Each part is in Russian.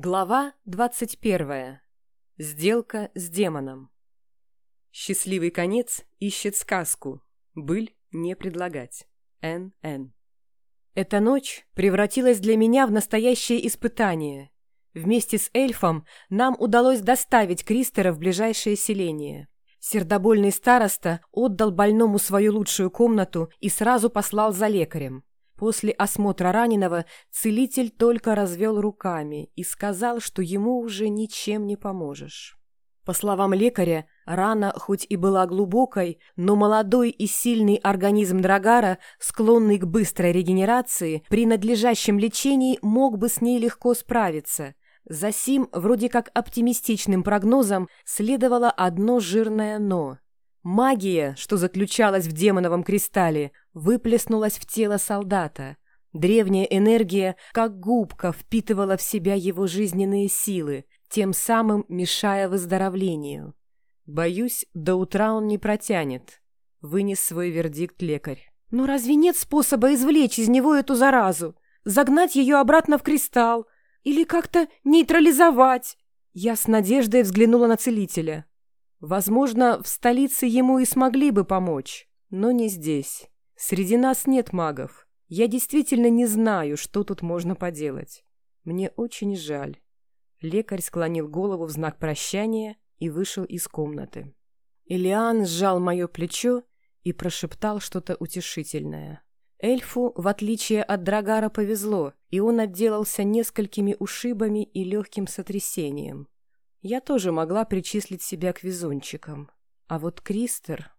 Глава 21. Сделка с демоном. Счастливый конец ищет сказку. Быль не предлагать. Н.Н. Эта ночь превратилась для меня в настоящее испытание. Вместе с эльфом нам удалось доставить Кристера в ближайшее селение. Сердобольный староста отдал больному свою лучшую комнату и сразу послал за лекарем. После осмотра раненого целитель только развел руками и сказал, что ему уже ничем не поможешь. По словам лекаря, рана хоть и была глубокой, но молодой и сильный организм Драгара, склонный к быстрой регенерации, при надлежащем лечении мог бы с ней легко справиться. За сим, вроде как оптимистичным прогнозом, следовало одно жирное «но». Магия, что заключалась в демоновом кристалле, выплеснулась в тело солдата. Древняя энергия, как губка, впитывала в себя его жизненные силы, тем самым мешая выздоровлению. «Боюсь, до утра он не протянет», — вынес свой вердикт лекарь. «Но разве нет способа извлечь из него эту заразу? Загнать ее обратно в кристалл? Или как-то нейтрализовать?» Я с надеждой взглянула на целителя. Возможно, в столице ему и смогли бы помочь, но не здесь. Среди нас нет магов. Я действительно не знаю, что тут можно поделать. Мне очень жаль. Лекарь склонил голову в знак прощания и вышел из комнаты. Элиан сжал мое плечо и прошептал что-то утешительное. Эльфу, в отличие от Драгара, повезло, и он отделался несколькими ушибами и легким сотрясением. Я тоже могла причислить себя к везунчикам. А вот Кристер...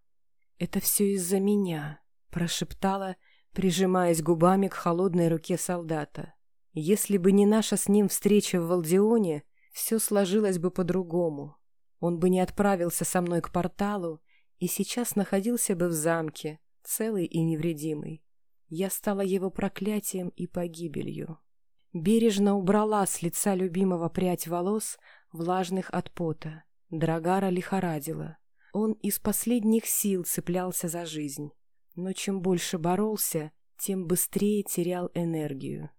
«Это все из-за меня», — прошептала, прижимаясь губами к холодной руке солдата. «Если бы не наша с ним встреча в Валдионе, все сложилось бы по-другому. Он бы не отправился со мной к порталу и сейчас находился бы в замке, целый и невредимый. Я стала его проклятием и погибелью. Бережно убрала с лица любимого прядь волос, влажных от пота. Драгара лихорадила. Он из последних сил цеплялся за жизнь. Но чем больше боролся, тем быстрее терял энергию.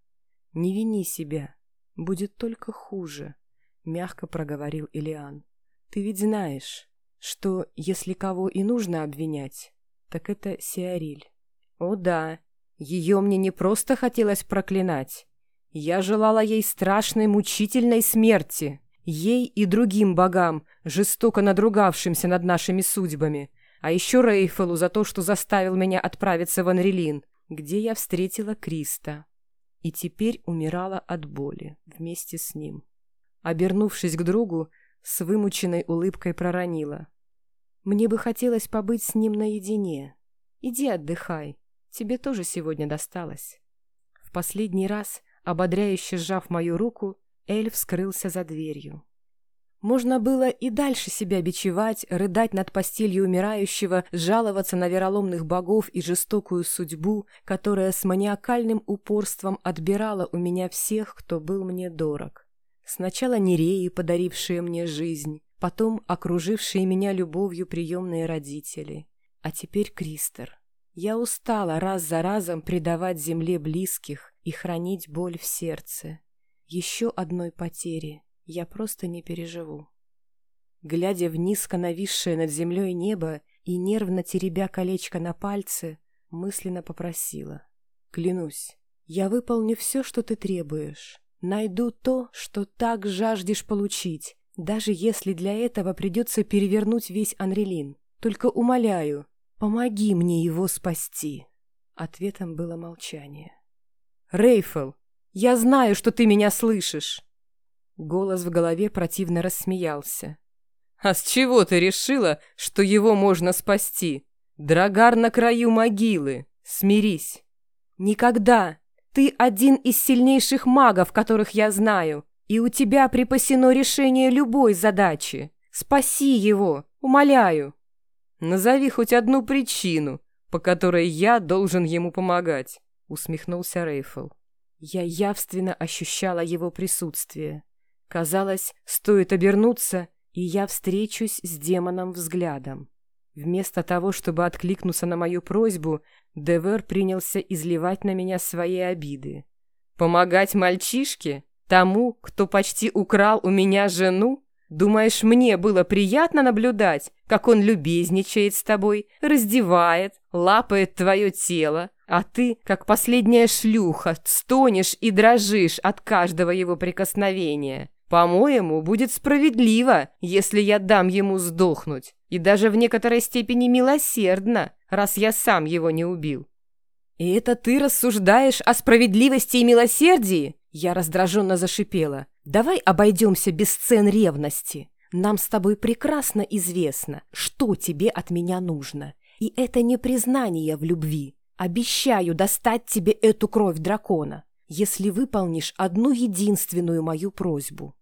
«Не вини себя. Будет только хуже», — мягко проговорил Илиан. «Ты ведь знаешь, что если кого и нужно обвинять, так это Сиариль. О да, ее мне не просто хотелось проклинать. Я желала ей страшной мучительной смерти. Ей и другим богам, жестоко надругавшимся над нашими судьбами. А еще Рейфелу за то, что заставил меня отправиться в Анрелин, где я встретила Криста. И теперь умирала от боли вместе с ним. Обернувшись к другу, с вымученной улыбкой проронила. «Мне бы хотелось побыть с ним наедине. Иди отдыхай, тебе тоже сегодня досталось». В последний раз, ободряюще сжав мою руку, эльф скрылся за дверью. Можно было и дальше себя бичевать, рыдать над постелью умирающего, жаловаться на вероломных богов и жестокую судьбу, которая с маниакальным упорством отбирала у меня всех, кто был мне дорог. Сначала Нереи, подарившие мне жизнь, потом окружившие меня любовью приемные родители, а теперь Кристер. Я устала раз за разом предавать земле близких и хранить боль в сердце. Еще одной потери я просто не переживу. Глядя в низко нависшее над землей небо и нервно теребя колечко на пальце, мысленно попросила. «Клянусь, я выполню все, что ты требуешь. Найду то, что так жаждешь получить, даже если для этого придется перевернуть весь Анрелин. Только умоляю, помоги мне его спасти». Ответом было молчание. «Рейфел, я знаю, что ты меня слышишь!» Голос в голове противно рассмеялся. «А с чего ты решила, что его можно спасти? Драгар на краю могилы. Смирись!» «Никогда! Ты один из сильнейших магов, которых я знаю, и у тебя припасено решение любой задачи. Спаси его, умоляю!» «Назови хоть одну причину, по которой я должен ему помогать», — усмехнулся Рейфл. Я явственно ощущала его присутствие. Казалось, стоит обернуться, и я встречусь с демоном взглядом. Вместо того, чтобы откликнуться на мою просьбу, Девер принялся изливать на меня свои обиды. «Помогать мальчишке? Тому, кто почти украл у меня жену? Думаешь, мне было приятно наблюдать, как он любезничает с тобой, раздевает, лапает твое тело, а ты, как последняя шлюха, стонешь и дрожишь от каждого его прикосновения? По-моему, будет справедливо, если я дам ему сдохнуть, и даже в некоторой степени милосердно, раз я сам его не убил. «И это ты рассуждаешь о справедливости и милосердии?» Я раздраженно зашипела. «Давай обойдемся без сцен ревности. Нам с тобой прекрасно известно, что тебе от меня нужно. И это не признание в любви. Обещаю достать тебе эту кровь дракона, если выполнишь одну единственную мою просьбу».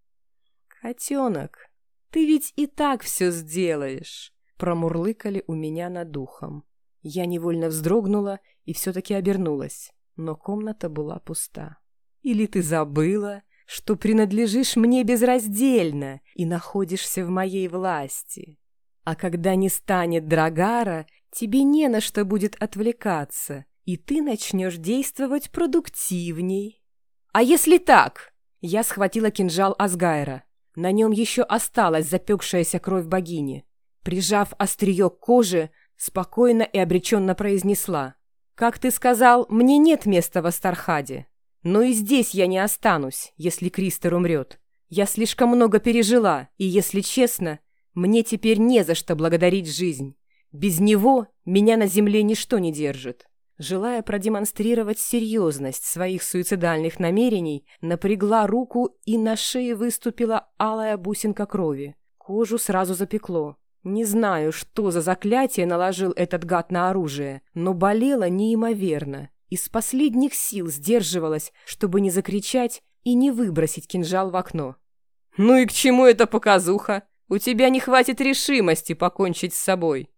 «Котенок, ты ведь и так все сделаешь», промурлыкали у меня над духом. Я невольно вздрогнула и все-таки обернулась, но комната была пуста. «Или ты забыла, что принадлежишь мне безраздельно и находишься в моей власти? А когда не станет Драгара, тебе не на что будет отвлекаться, и ты начнешь действовать продуктивней». «А если так?» Я схватила кинжал Асгайра. На нем еще осталась запекшаяся кровь богини. Прижав острие к коже, Спокойно и обреченно произнесла. «Как ты сказал, мне нет места в Астархаде. Но и здесь я не останусь, если Кристер умрет. Я слишком много пережила, и, если честно, мне теперь не за что благодарить жизнь. Без него меня на земле ничто не держит». Желая продемонстрировать серьезность своих суицидальных намерений, напрягла руку и на шее выступила алая бусинка крови. Кожу сразу запекло. Не знаю, что за заклятие наложил этот гад на оружие, но болело неимоверно. Из последних сил сдерживалась, чтобы не закричать и не выбросить кинжал в окно. «Ну и к чему эта показуха? У тебя не хватит решимости покончить с собой.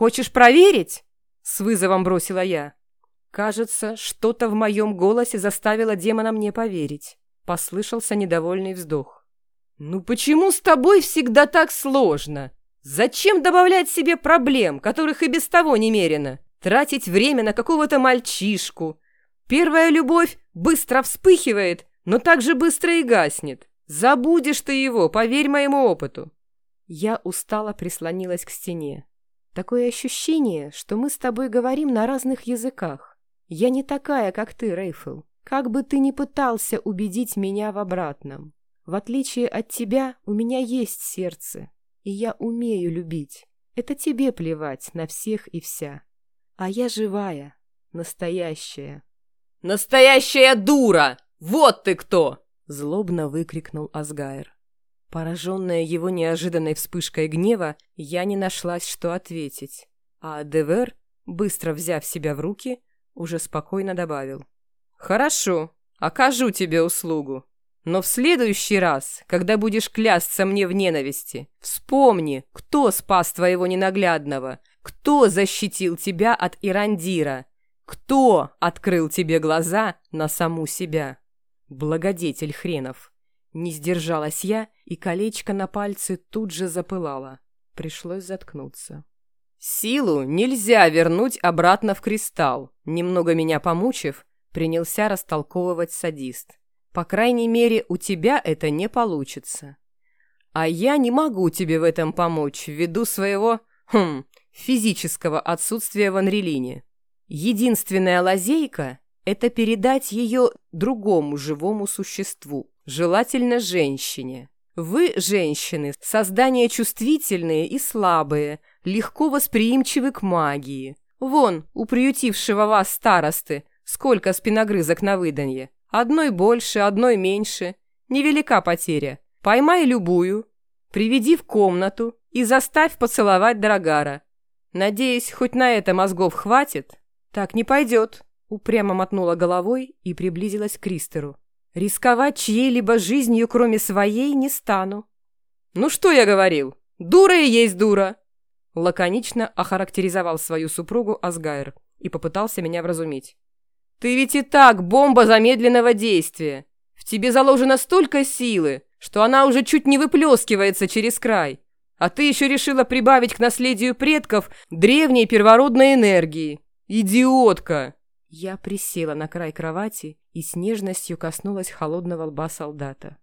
Хочешь проверить?» С вызовом бросила я. Кажется, что-то в моем голосе заставило демона мне поверить. Послышался недовольный вздох. «Ну почему с тобой всегда так сложно?» Зачем добавлять себе проблем, которых и без того немерено? Тратить время на какого-то мальчишку. Первая любовь быстро вспыхивает, но так же быстро и гаснет. Забудешь ты его, поверь моему опыту. Я устало прислонилась к стене. Такое ощущение, что мы с тобой говорим на разных языках. Я не такая, как ты, Рейфл. Как бы ты ни пытался убедить меня в обратном. В отличие от тебя, у меня есть сердце, и я умею любить. Это тебе плевать на всех и вся. А я живая, настоящая. «Настоящая дура! Вот ты кто!» Злобно выкрикнул Асгайр. Пораженная его неожиданной вспышкой гнева, я не нашлась, что ответить. А Девер, быстро взяв себя в руки, уже спокойно добавил. «Хорошо, окажу тебе услугу. Но в следующий раз, когда будешь клясться мне в ненависти, вспомни, кто спас твоего ненаглядного, кто защитил тебя от Ирандира, кто открыл тебе глаза на саму себя. Благодетель хренов. Не сдержалась я, и колечко на пальце тут же запылало. Пришлось заткнуться. Силу нельзя вернуть обратно в кристалл. Немного меня помучив, принялся растолковывать садист. По крайней мере, у тебя это не получится. А я не могу тебе в этом помочь ввиду своего, хм, физического отсутствия в Анрелине. Единственная лазейка – это передать ее другому живому существу, желательно женщине. Вы, женщины, создания чувствительные и слабые, легко восприимчивы к магии. Вон, у приютившего вас старосты, сколько спиногрызок на выданье. Одной больше, одной меньше. Невелика потеря. Поймай любую, приведи в комнату и заставь поцеловать Драгара. Надеюсь, хоть на это мозгов хватит? Так не пойдет. Упрямо мотнула головой и приблизилась к Кристеру. Рисковать чьей-либо жизнью, кроме своей, не стану. «Ну что я говорил? Дура и есть дура!» Лаконично охарактеризовал свою супругу Асгайр и попытался меня вразумить. Ты ведь и так бомба замедленного действия. В тебе заложено столько силы, что она уже чуть не выплескивается через край. А ты еще решила прибавить к наследию предков древней первородной энергии. Идиотка! Я присела на край кровати и с нежностью коснулась холодного лба солдата.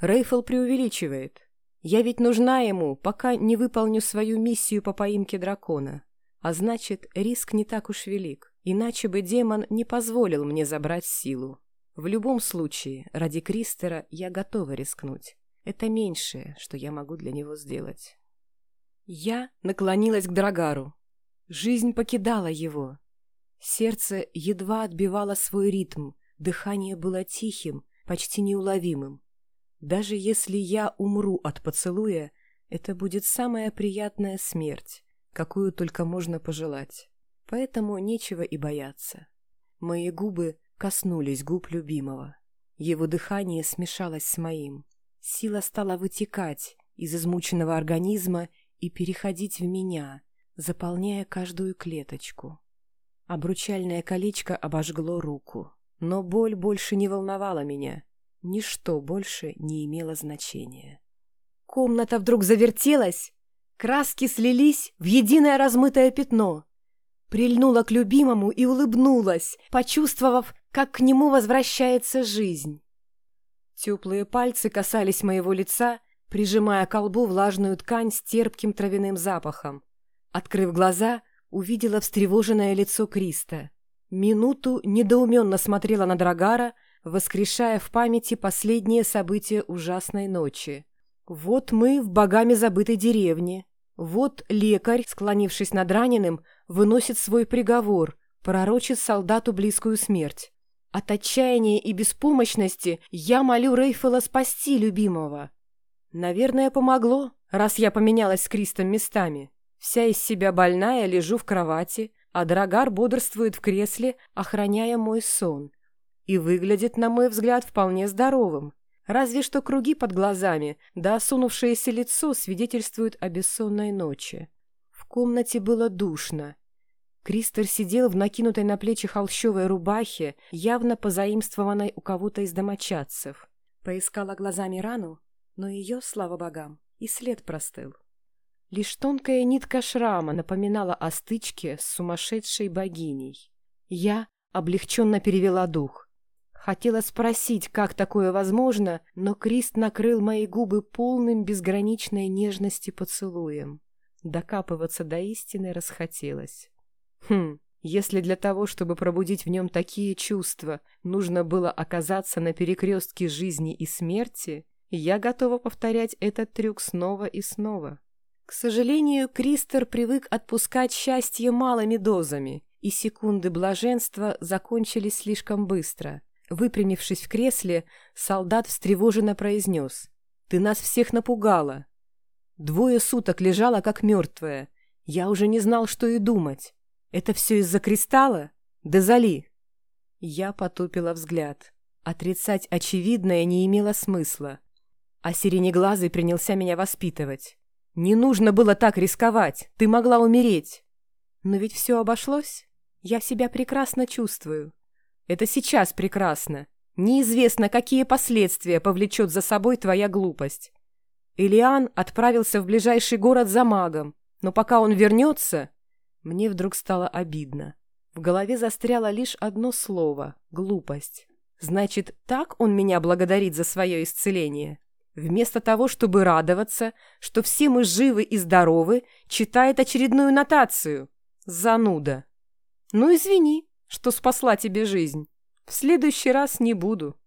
Рейфл преувеличивает. Я ведь нужна ему, пока не выполню свою миссию по поимке дракона. А значит, риск не так уж велик. Иначе бы демон не позволил мне забрать силу. В любом случае, ради Кристера я готова рискнуть. Это меньшее, что я могу для него сделать. Я наклонилась к Драгару. Жизнь покидала его. Сердце едва отбивало свой ритм, дыхание было тихим, почти неуловимым. Даже если я умру от поцелуя, это будет самая приятная смерть, какую только можно пожелать. Поэтому нечего и бояться. Мои губы коснулись губ любимого. Его дыхание смешалось с моим. Сила стала вытекать из измученного организма и переходить в меня, заполняя каждую клеточку. Обручальное колечко обожгло руку. Но боль больше не волновала меня. Ничто больше не имело значения. Комната вдруг завертелась, краски слились в единое размытое пятно. Прильнула к любимому и улыбнулась, почувствовав, как к нему возвращается жизнь. Теплые пальцы касались моего лица, прижимая к колбу влажную ткань с терпким травяным запахом. Открыв глаза, увидела встревоженное лицо Криста. Минуту недоуменно смотрела на Драгара, воскрешая в памяти последние события ужасной ночи. Вот мы в богами забытой деревне. Вот лекарь, склонившись над раненым, выносит свой приговор, пророчит солдату близкую смерть. От отчаяния и беспомощности я молю Рейфела спасти любимого. Наверное, помогло, раз я поменялась с Кристом местами. Вся из себя больная лежу в кровати, а Драгар бодрствует в кресле, охраняя мой сон. И выглядит, на мой взгляд, вполне здоровым. Разве что круги под глазами, да осунувшееся лицо свидетельствуют о бессонной ночи. В комнате было душно. Кристер сидел в накинутой на плечи холщовой рубахе, явно позаимствованной у кого-то из домочадцев. Поискала глазами рану, но ее, слава богам, и след простыл. Лишь тонкая нитка шрама напоминала о стычке с сумасшедшей богиней. Я облегченно перевела дух. Хотела спросить, как такое возможно, но Крист накрыл мои губы полным безграничной нежности поцелуем. Докапываться до истины расхотелось. Хм, если для того, чтобы пробудить в нем такие чувства, нужно было оказаться на перекрестке жизни и смерти, я готова повторять этот трюк снова и снова. К сожалению, Кристер привык отпускать счастье малыми дозами, и секунды блаженства закончились слишком быстро. Выпрямившись в кресле, солдат встревоженно произнес. «Ты нас всех напугала!» Двое суток лежала, как мертвая. Я уже не знал, что и думать. Это все из-за кристалла? Дезали!» Я потупила взгляд. Отрицать очевидное не имело смысла. А сиренеглазый принялся меня воспитывать. Не нужно было так рисковать, ты могла умереть. Но ведь все обошлось. Я себя прекрасно чувствую. Это сейчас прекрасно. Неизвестно, какие последствия повлечет за собой твоя глупость. Илиан отправился в ближайший город за магом, но пока он вернется... Мне вдруг стало обидно. В голове застряло лишь одно слово — глупость. Значит, так он меня благодарит за свое исцеление? Вместо того, чтобы радоваться, что все мы живы и здоровы, читает очередную нотацию. Зануда. Ну, извини, что спасла тебе жизнь. В следующий раз не буду.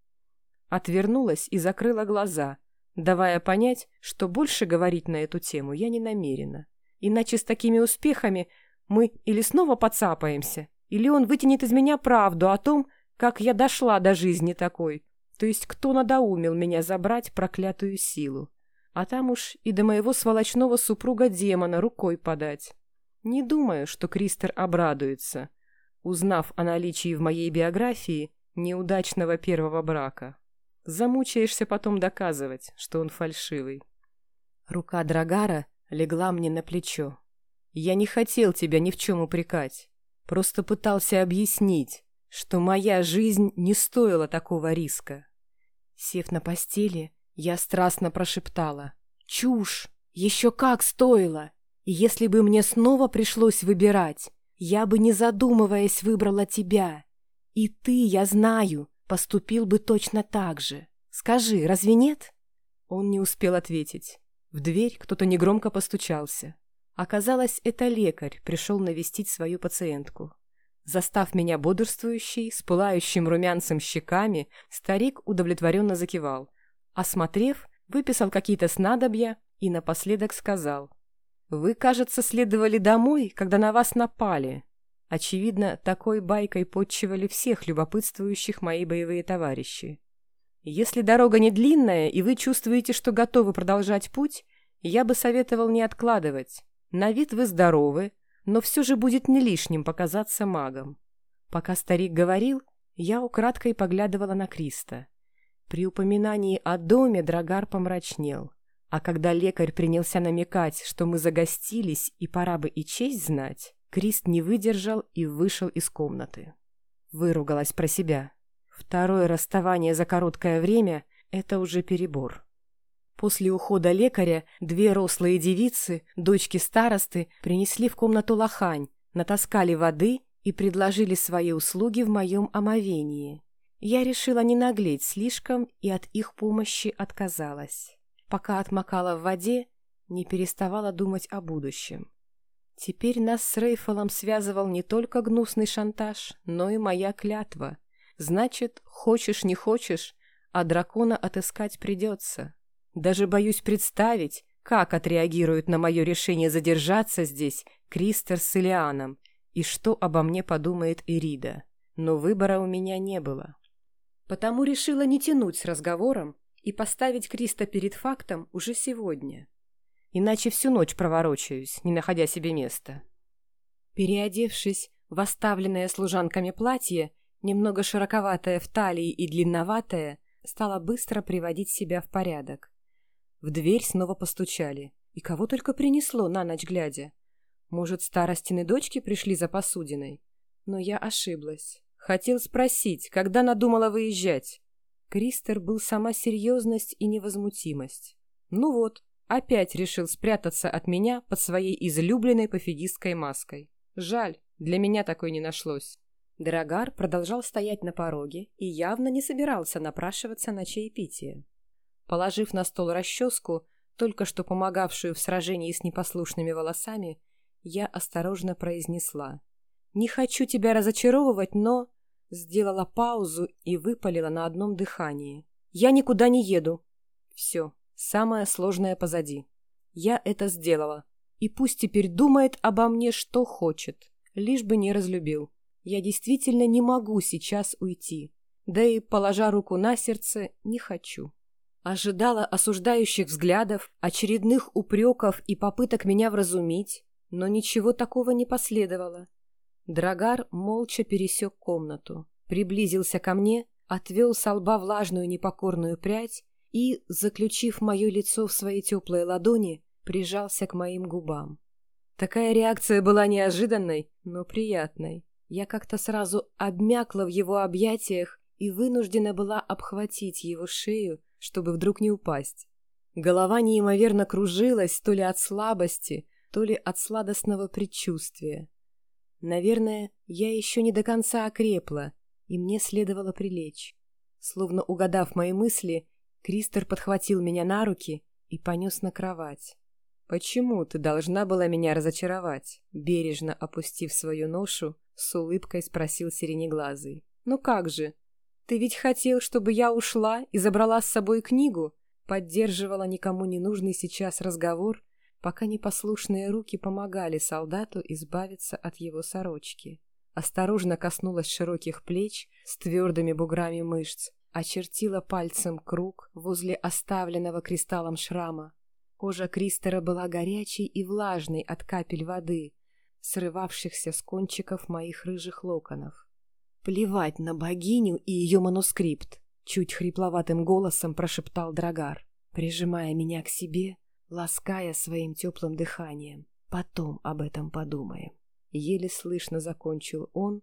Отвернулась и закрыла глаза, давая понять, что больше говорить на эту тему я не намерена. Иначе с такими успехами мы или снова подцапаемся, или он вытянет из меня правду о том, как я дошла до жизни такой, то есть кто надоумил меня забрать проклятую силу? А там уж и до моего сволочного супруга-демона рукой подать. Не думаю, что Кристер обрадуется, узнав о наличии в моей биографии неудачного первого брака. Замучаешься потом доказывать, что он фальшивый. Рука Драгара легла мне на плечо. Я не хотел тебя ни в чем упрекать. Просто пытался объяснить, что моя жизнь не стоила такого риска. Сев на постели, я страстно прошептала. «Чушь! Еще как стоило! И если бы мне снова пришлось выбирать, я бы, не задумываясь, выбрала тебя. И ты, я знаю, поступил бы точно так же. Скажи, разве нет?» Он не успел ответить. В дверь кто-то негромко постучался. Оказалось, это лекарь пришел навестить свою пациентку. Застав меня бодрствующей, с пылающим румянцем щеками, старик удовлетворенно закивал. Осмотрев, выписал какие-то снадобья и напоследок сказал. «Вы, кажется, следовали домой, когда на вас напали». Очевидно, такой байкой подчивали всех любопытствующих мои боевые товарищи. Если дорога не длинная, и вы чувствуете, что готовы продолжать путь, я бы советовал не откладывать. На вид вы здоровы, но все же будет не лишним показаться магом. Пока старик говорил, я украдкой поглядывала на Криста. При упоминании о доме Драгар помрачнел, а когда лекарь принялся намекать, что мы загостились и пора бы и честь знать, Крист не выдержал и вышел из комнаты. Выругалась про себя. Второе расставание за короткое время — это уже перебор. После ухода лекаря две рослые девицы, дочки старосты, принесли в комнату лохань, натаскали воды и предложили свои услуги в моем омовении. Я решила не наглеть слишком и от их помощи отказалась. Пока отмокала в воде, не переставала думать о будущем. Теперь нас с Рейфолом связывал не только гнусный шантаж, но и моя клятва. Значит, хочешь не хочешь, а дракона отыскать придется. Даже боюсь представить, как отреагируют на мое решение задержаться здесь Кристер с Илианом и что обо мне подумает Ирида. Но выбора у меня не было. Потому решила не тянуть с разговором и поставить Криста перед фактом уже сегодня. Иначе всю ночь проворочаюсь, не находя себе места. Переодевшись в оставленное служанками платье, немного широковатое в талии и длинноватое, стала быстро приводить себя в порядок. В дверь снова постучали. И кого только принесло на ночь глядя. Может, старостины дочки пришли за посудиной? Но я ошиблась. Хотел спросить, когда надумала выезжать. Кристер был сама серьезность и невозмутимость. Ну вот, опять решил спрятаться от меня под своей излюбленной пофигистской маской. Жаль, для меня такой не нашлось. Драгар продолжал стоять на пороге и явно не собирался напрашиваться на чаепитие. Положив на стол расческу, только что помогавшую в сражении с непослушными волосами, я осторожно произнесла. «Не хочу тебя разочаровывать, но...» Сделала паузу и выпалила на одном дыхании. «Я никуда не еду». Все, самое сложное позади. Я это сделала. И пусть теперь думает обо мне, что хочет, лишь бы не разлюбил. Я действительно не могу сейчас уйти. Да и, положа руку на сердце, не хочу. Ожидала осуждающих взглядов, очередных упреков и попыток меня вразумить, но ничего такого не последовало. Драгар молча пересек комнату, приблизился ко мне, отвел со лба влажную непокорную прядь и, заключив мое лицо в свои теплые ладони, прижался к моим губам. Такая реакция была неожиданной, но приятной. Я как-то сразу обмякла в его объятиях и вынуждена была обхватить его шею, чтобы вдруг не упасть. Голова неимоверно кружилась то ли от слабости, то ли от сладостного предчувствия. Наверное, я еще не до конца окрепла, и мне следовало прилечь. Словно угадав мои мысли, Кристер подхватил меня на руки и понес на кровать. «Почему ты должна была меня разочаровать?» Бережно опустив свою ношу, с улыбкой спросил Сиренеглазый. «Ну как же? Ты ведь хотел, чтобы я ушла и забрала с собой книгу?» Поддерживала никому не нужный сейчас разговор, пока непослушные руки помогали солдату избавиться от его сорочки. Осторожно коснулась широких плеч с твердыми буграми мышц, очертила пальцем круг возле оставленного кристаллом шрама. Кожа Кристера была горячей и влажной от капель воды, срывавшихся с кончиков моих рыжих локонов. «Плевать на богиню и ее манускрипт!» Чуть хрипловатым голосом прошептал Драгар, прижимая меня к себе, лаская своим теплым дыханием. «Потом об этом подумаем». Еле слышно закончил он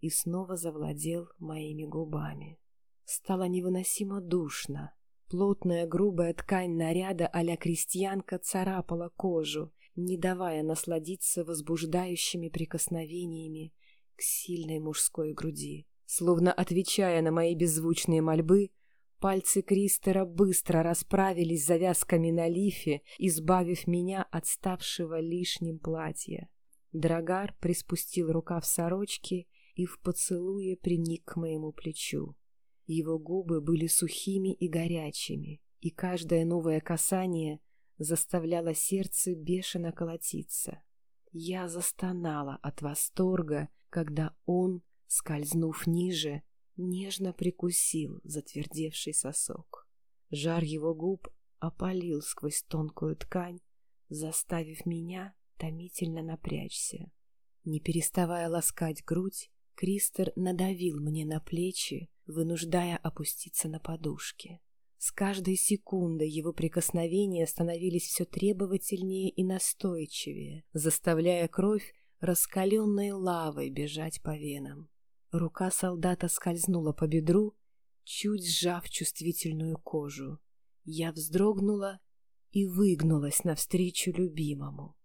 и снова завладел моими губами. Стало невыносимо душно. Плотная грубая ткань наряда а-ля крестьянка царапала кожу, не давая насладиться возбуждающими прикосновениями к сильной мужской груди. Словно отвечая на мои беззвучные мольбы, пальцы Кристера быстро расправились завязками на лифе, избавив меня от ставшего лишним платья. Драгар приспустил рукав сорочки и в поцелуе приник к моему плечу. Его губы были сухими и горячими, и каждое новое касание заставляло сердце бешено колотиться. Я застонала от восторга, когда он, скользнув ниже, нежно прикусил затвердевший сосок. Жар его губ опалил сквозь тонкую ткань, заставив меня томительно напрячься. Не переставая ласкать грудь, Кристер надавил мне на плечи, вынуждая опуститься на подушке. С каждой секундой его прикосновения становились все требовательнее и настойчивее, заставляя кровь раскаленной лавой бежать по венам. Рука солдата скользнула по бедру, чуть сжав чувствительную кожу. Я вздрогнула и выгнулась навстречу любимому.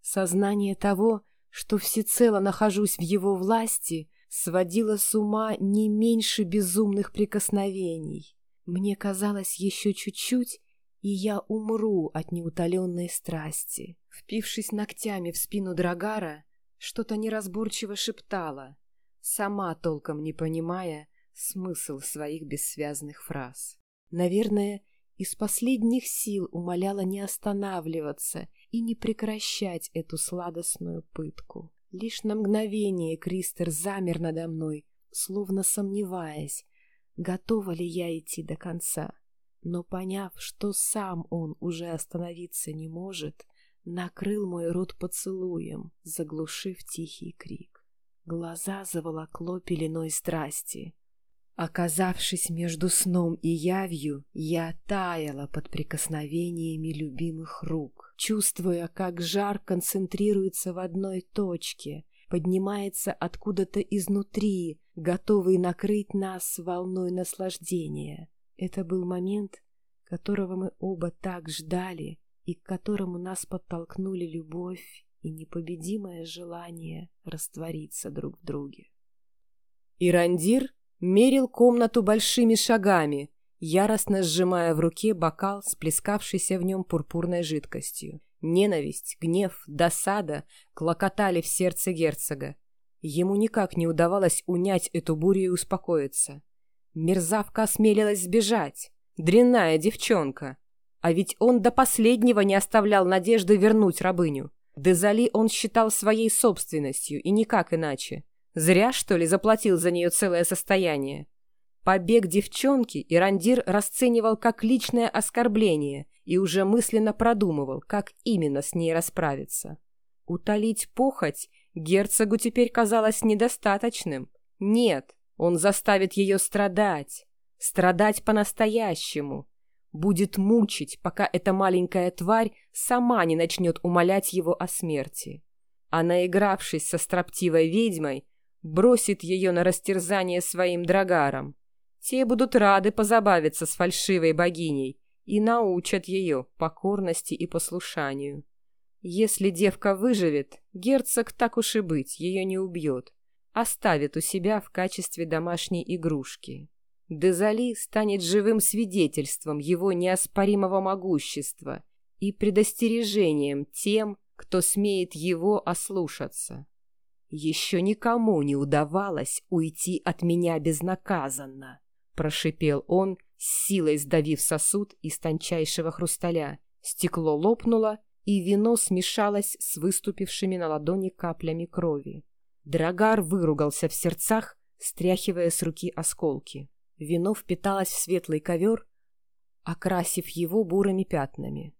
Сознание того, что всецело нахожусь в его власти, сводило с ума не меньше безумных прикосновений. Мне казалось еще чуть-чуть, и я умру от неутоленной страсти. Впившись ногтями в спину Драгара, что-то неразборчиво шептала, сама толком не понимая смысл своих бессвязных фраз. Наверное, из последних сил умоляла не останавливаться и не прекращать эту сладостную пытку. Лишь на мгновение Кристер замер надо мной, словно сомневаясь, готова ли я идти до конца. Но поняв, что сам он уже остановиться не может, накрыл мой рот поцелуем, заглушив тихий крик. Глаза заволокло пеленой страсти. Оказавшись между сном и явью, я таяла под прикосновениями любимых рук, чувствуя, как жар концентрируется в одной точке, поднимается откуда-то изнутри, готовый накрыть нас волной наслаждения. Это был момент, которого мы оба так ждали и к которому нас подтолкнули любовь и непобедимое желание раствориться друг в друге. Ирандир мерил комнату большими шагами, яростно сжимая в руке бокал с плескавшейся в нем пурпурной жидкостью. Ненависть, гнев, досада клокотали в сердце герцога. Ему никак не удавалось унять эту бурю и успокоиться. Мерзавка осмелилась сбежать. Дрянная девчонка. А ведь он до последнего не оставлял надежды вернуть рабыню. Дезали он считал своей собственностью, и никак иначе. Зря, что ли, заплатил за нее целое состояние. Побег девчонки Ирандир расценивал как личное оскорбление и уже мысленно продумывал, как именно с ней расправиться. Утолить похоть герцогу теперь казалось недостаточным. Нет, он заставит ее страдать. Страдать по-настоящему. Будет мучить, пока эта маленькая тварь сама не начнет умолять его о смерти. А наигравшись со строптивой ведьмой, бросит ее на растерзание своим драгарам. Те будут рады позабавиться с фальшивой богиней и научат ее покорности и послушанию. Если девка выживет, герцог, так уж и быть, ее не убьет, оставит у себя в качестве домашней игрушки. Дезали станет живым свидетельством его неоспоримого могущества и предостережением тем, кто смеет его ослушаться. «Еще никому не удавалось уйти от меня безнаказанно», — прошипел он, с силой сдавив сосуд из тончайшего хрусталя. Стекло лопнуло, и вино смешалось с выступившими на ладони каплями крови. Драгар выругался в сердцах, стряхивая с руки осколки. Вино впиталось в светлый ковер, окрасив его бурыми пятнами.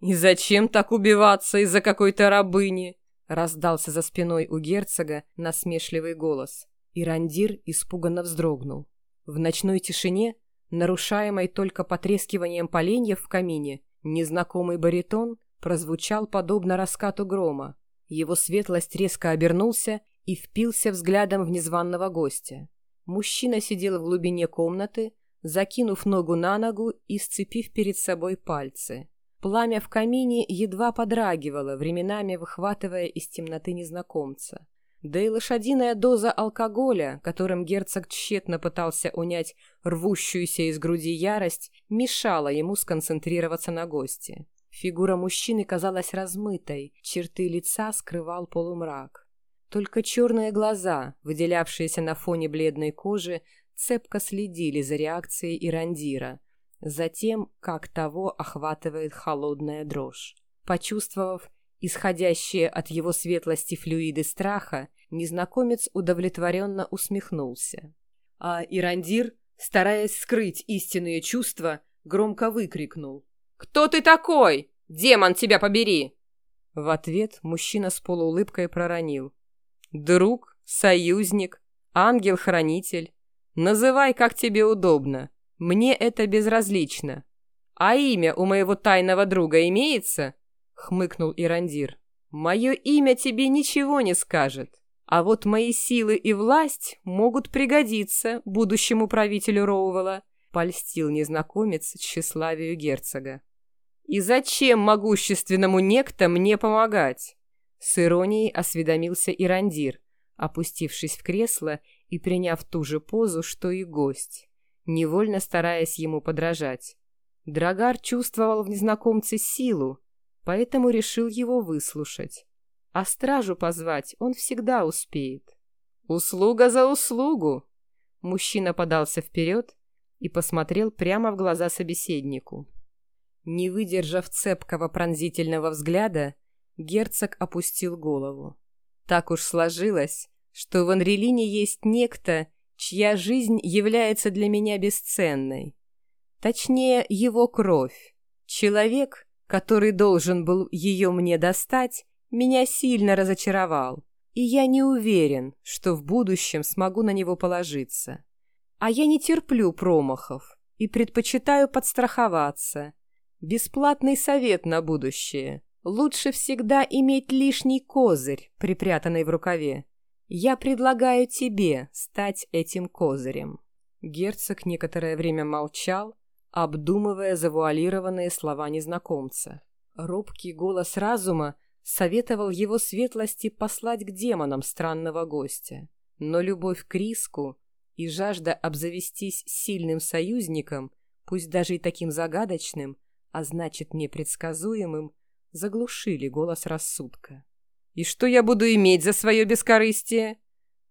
«И зачем так убиваться из-за какой-то рабыни?» Раздался за спиной у герцога насмешливый голос. Ирандир испуганно вздрогнул. В ночной тишине, нарушаемой только потрескиванием поленьев в камине, незнакомый баритон прозвучал подобно раскату грома. Его светлость резко обернулся и впился взглядом в незваного гостя. Мужчина сидел в глубине комнаты, закинув ногу на ногу и сцепив перед собой пальцы. Пламя в камине едва подрагивало, временами выхватывая из темноты незнакомца. Да и лошадиная доза алкоголя, которым герцог тщетно пытался унять рвущуюся из груди ярость, мешала ему сконцентрироваться на гости. Фигура мужчины казалась размытой, черты лица скрывал полумрак. Только черные глаза, выделявшиеся на фоне бледной кожи, цепко следили за реакцией Ирандира, за тем, как того охватывает холодная дрожь. Почувствовав исходящие от его светлости флюиды страха, незнакомец удовлетворенно усмехнулся. А Ирандир, стараясь скрыть истинные чувства, громко выкрикнул. «Кто ты такой? Демон тебя побери!» В ответ мужчина с полуулыбкой проронил. «Друг, союзник, ангел-хранитель. Называй, как тебе удобно. Мне это безразлично. А имя у моего тайного друга имеется?» хмыкнул Ирандир. «Мое имя тебе ничего не скажет, а вот мои силы и власть могут пригодиться будущему правителю Роувела», польстил незнакомец тщеславию герцога. «И зачем могущественному некто мне помогать?» С иронией осведомился Ирандир, опустившись в кресло и приняв ту же позу, что и гость, невольно стараясь ему подражать. Драгар чувствовал в незнакомце силу, поэтому решил его выслушать. А стражу позвать он всегда успеет. «Услуга за услугу!» Мужчина подался вперед и посмотрел прямо в глаза собеседнику. Не выдержав цепкого пронзительного взгляда, герцог опустил голову. Так уж сложилось, что в Анрелине есть некто, чья жизнь является для меня бесценной. Точнее, его кровь. Человек, который должен был ее мне достать, меня сильно разочаровал, и я не уверен, что в будущем смогу на него положиться. А я не терплю промахов и предпочитаю подстраховаться. Бесплатный совет на будущее. Лучше всегда иметь лишний козырь, припрятанный в рукаве. Я предлагаю тебе стать этим козырем». Герцог некоторое время молчал, обдумывая завуалированные слова незнакомца. Робкий голос разума советовал его светлости послать к демонам странного гостя. Но любовь к риску и жажда обзавестись сильным союзником, пусть даже и таким загадочным, а значит непредсказуемым, заглушили голос рассудка. «И что я буду иметь за свое бескорыстие?»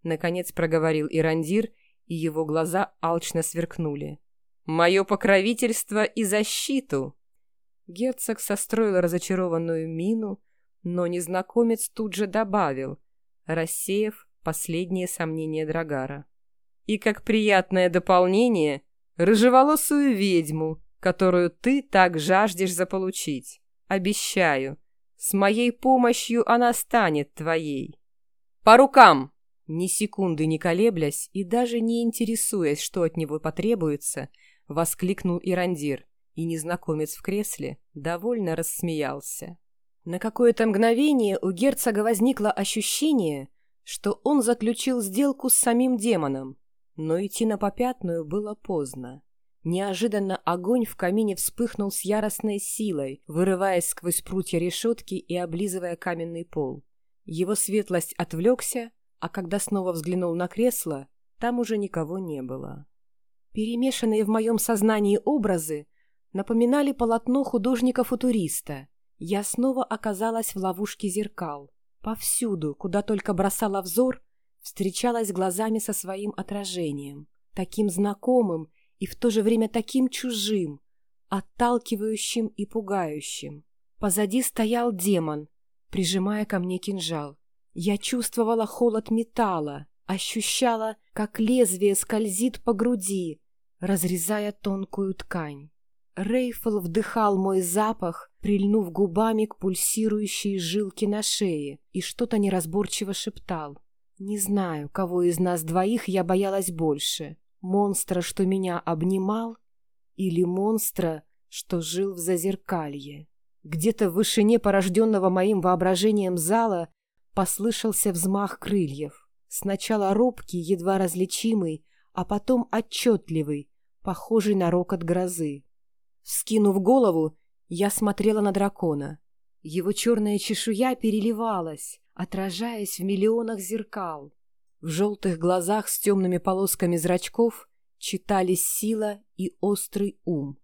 Наконец проговорил Ирандир, и его глаза алчно сверкнули мое покровительство и защиту!» Герцог состроил разочарованную мину, но незнакомец тут же добавил, рассеяв последние сомнения Драгара. «И как приятное дополнение, рыжеволосую ведьму, которую ты так жаждешь заполучить. Обещаю, с моей помощью она станет твоей. По рукам!» Ни секунды не колеблясь и даже не интересуясь, что от него потребуется, — воскликнул Ирандир, и незнакомец в кресле довольно рассмеялся. На какое-то мгновение у герцога возникло ощущение, что он заключил сделку с самим демоном, но идти на попятную было поздно. Неожиданно огонь в камине вспыхнул с яростной силой, вырываясь сквозь прутья решетки и облизывая каменный пол. Его светлость отвлекся, а когда снова взглянул на кресло, там уже никого не было. Перемешанные в моем сознании образы напоминали полотно художника-футуриста. Я снова оказалась в ловушке зеркал. Повсюду, куда только бросала взор, встречалась глазами со своим отражением, таким знакомым и в то же время таким чужим, отталкивающим и пугающим. Позади стоял демон, прижимая ко мне кинжал. Я чувствовала холод металла, ощущала, как лезвие скользит по груди, разрезая тонкую ткань. Рейфл вдыхал мой запах, прильнув губами к пульсирующей жилке на шее, и что-то неразборчиво шептал. Не знаю, кого из нас двоих я боялась больше. Монстра, что меня обнимал, или монстра, что жил в зазеркалье. Где-то в вышине порожденного моим воображением зала послышался взмах крыльев. Сначала робкий, едва различимый, а потом отчетливый, похожий на рокот грозы. Скинув голову, я смотрела на дракона. Его черная чешуя переливалась, отражаясь в миллионах зеркал. В желтых глазах с темными полосками зрачков читались сила и острый ум.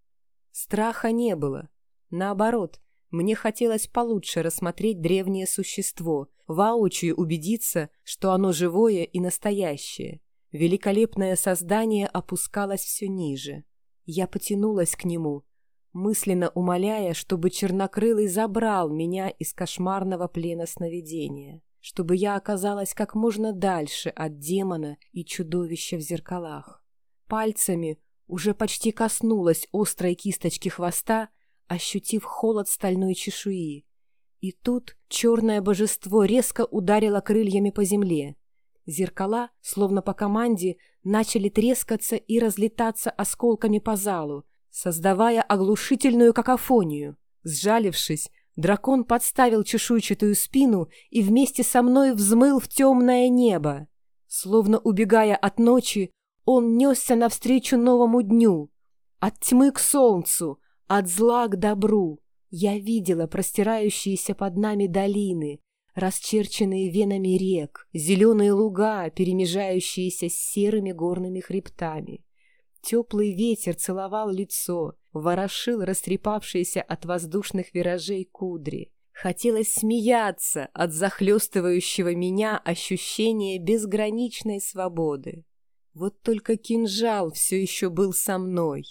Страха не было. Наоборот, мне хотелось получше рассмотреть древнее существо, воочию убедиться, что оно живое и настоящее. Великолепное создание опускалось все ниже. Я потянулась к нему, мысленно умоляя, чтобы Чернокрылый забрал меня из кошмарного плена сновидения, чтобы я оказалась как можно дальше от демона и чудовища в зеркалах. Пальцами уже почти коснулась острой кисточки хвоста, ощутив холод стальной чешуи. И тут черное божество резко ударило крыльями по земле. Зеркала, словно по команде, начали трескаться и разлетаться осколками по залу, создавая оглушительную какофонию. Сжалившись, дракон подставил чешуйчатую спину и вместе со мной взмыл в темное небо. Словно убегая от ночи, он несся навстречу новому дню. От тьмы к солнцу, от зла к добру я видела простирающиеся под нами долины, расчерченные венами рек, зеленые луга, перемежающиеся с серыми горными хребтами. Теплый ветер целовал лицо, ворошил растрепавшиеся от воздушных виражей кудри. Хотелось смеяться от захлестывающего меня ощущения безграничной свободы. Вот только кинжал все еще был со мной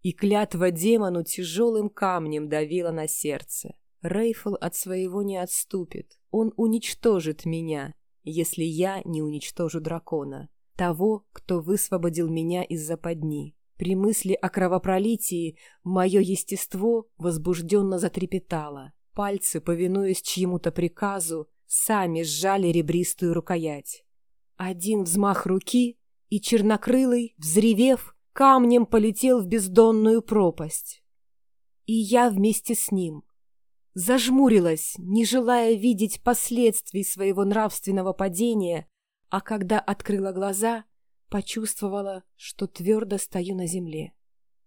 и клятва демону тяжелым камнем давила на сердце. Рейфл от своего не отступит. Он уничтожит меня, если я не уничтожу дракона. Того, кто высвободил меня из западни. При мысли о кровопролитии мое естество возбужденно затрепетало. Пальцы, повинуясь чьему-то приказу, сами сжали ребристую рукоять. Один взмах руки, и чернокрылый, взревев, камнем полетел в бездонную пропасть. И я вместе с ним. Зажмурилась, не желая видеть последствий своего нравственного падения, а когда открыла глаза, почувствовала, что твердо стою на земле.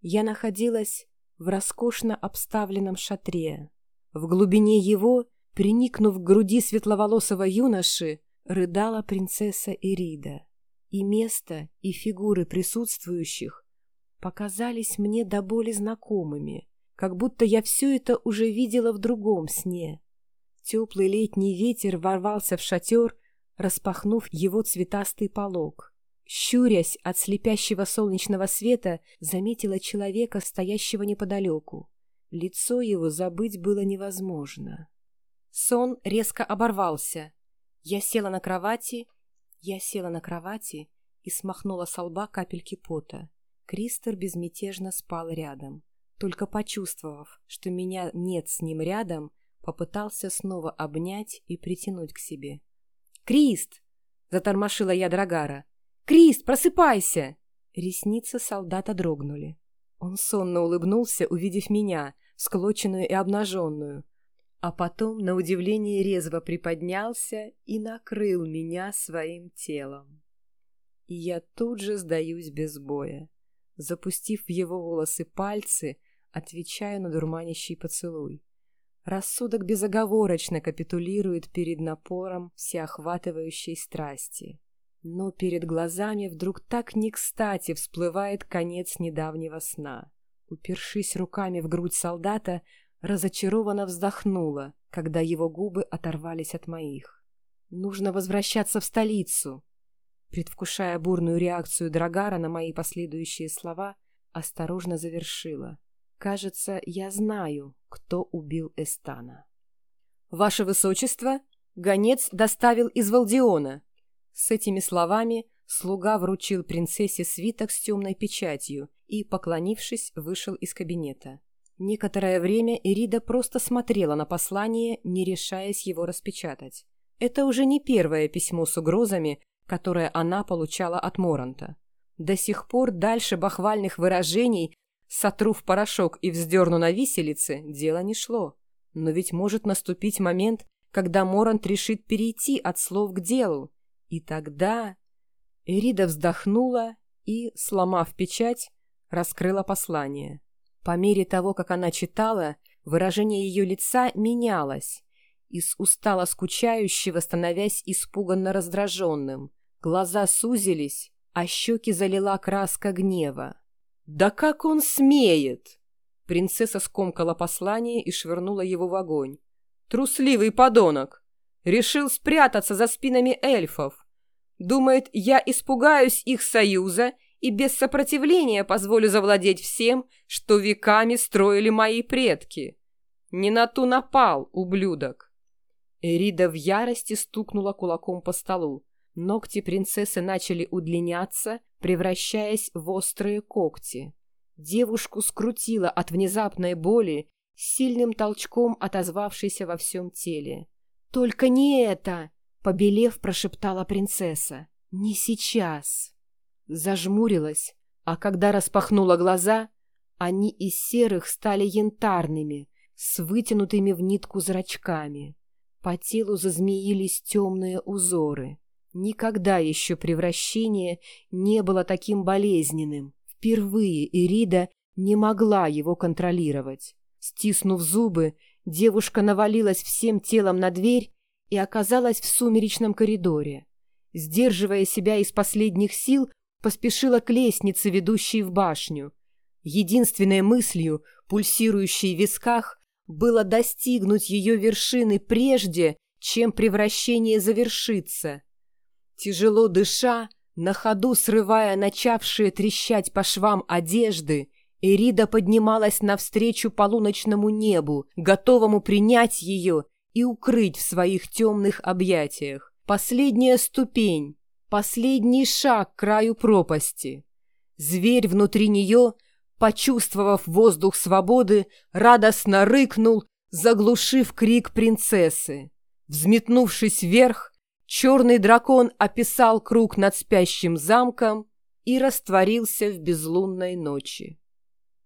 Я находилась в роскошно обставленном шатре. В глубине его, приникнув к груди светловолосого юноши, рыдала принцесса Ирида и место, и фигуры присутствующих показались мне до боли знакомыми, как будто я все это уже видела в другом сне. Теплый летний ветер ворвался в шатер, распахнув его цветастый полог. Щурясь от слепящего солнечного света, заметила человека, стоящего неподалеку. Лицо его забыть было невозможно. Сон резко оборвался. Я села на кровати я села на кровати и смахнула со лба капельки пота. Кристер безмятежно спал рядом. Только почувствовав, что меня нет с ним рядом, попытался снова обнять и притянуть к себе. «Крист!» — затормошила я Драгара. «Крист, просыпайся!» Ресницы солдата дрогнули. Он сонно улыбнулся, увидев меня, склоченную и обнаженную, а потом, на удивление, резво приподнялся и накрыл меня своим телом. И я тут же сдаюсь без боя. Запустив в его волосы пальцы, отвечаю на дурманящий поцелуй. Рассудок безоговорочно капитулирует перед напором всеохватывающей страсти. Но перед глазами вдруг так не кстати всплывает конец недавнего сна. Упершись руками в грудь солдата, разочарованно вздохнула, когда его губы оторвались от моих. «Нужно возвращаться в столицу!» Предвкушая бурную реакцию Драгара на мои последующие слова, осторожно завершила. «Кажется, я знаю, кто убил Эстана». «Ваше Высочество, гонец доставил из Валдиона!» С этими словами слуга вручил принцессе свиток с темной печатью и, поклонившись, вышел из кабинета. Некоторое время Ирида просто смотрела на послание, не решаясь его распечатать. Это уже не первое письмо с угрозами, которое она получала от Моранта. До сих пор дальше бахвальных выражений «сотру в порошок и вздерну на виселице» дело не шло. Но ведь может наступить момент, когда Морант решит перейти от слов к делу. И тогда... Эрида вздохнула и, сломав печать, раскрыла послание. По мере того, как она читала, выражение ее лица менялось, из устало скучающего становясь испуганно раздраженным. Глаза сузились, а щеки залила краска гнева. «Да как он смеет!» Принцесса скомкала послание и швырнула его в огонь. «Трусливый подонок! Решил спрятаться за спинами эльфов! Думает, я испугаюсь их союза и без сопротивления позволю завладеть всем, что веками строили мои предки. Не на ту напал, ублюдок!» Эрида в ярости стукнула кулаком по столу. Ногти принцессы начали удлиняться, превращаясь в острые когти. Девушку скрутило от внезапной боли, сильным толчком отозвавшейся во всем теле. «Только не это!» — побелев, прошептала принцесса. «Не сейчас!» Зажмурилась, а когда распахнула глаза, они из серых стали янтарными, с вытянутыми в нитку зрачками. По телу зазмеились темные узоры. Никогда еще превращение не было таким болезненным. Впервые Ирида не могла его контролировать. Стиснув зубы, девушка навалилась всем телом на дверь и оказалась в сумеречном коридоре. Сдерживая себя из последних сил, поспешила к лестнице, ведущей в башню. Единственной мыслью, пульсирующей в висках, было достигнуть ее вершины прежде, чем превращение завершится. Тяжело дыша, на ходу срывая начавшие трещать по швам одежды, Эрида поднималась навстречу полуночному небу, готовому принять ее и укрыть в своих темных объятиях. Последняя ступень, последний шаг к краю пропасти. Зверь внутри нее, почувствовав воздух свободы, радостно рыкнул, заглушив крик принцессы. Взметнувшись вверх, Черный дракон описал круг над спящим замком и растворился в безлунной ночи.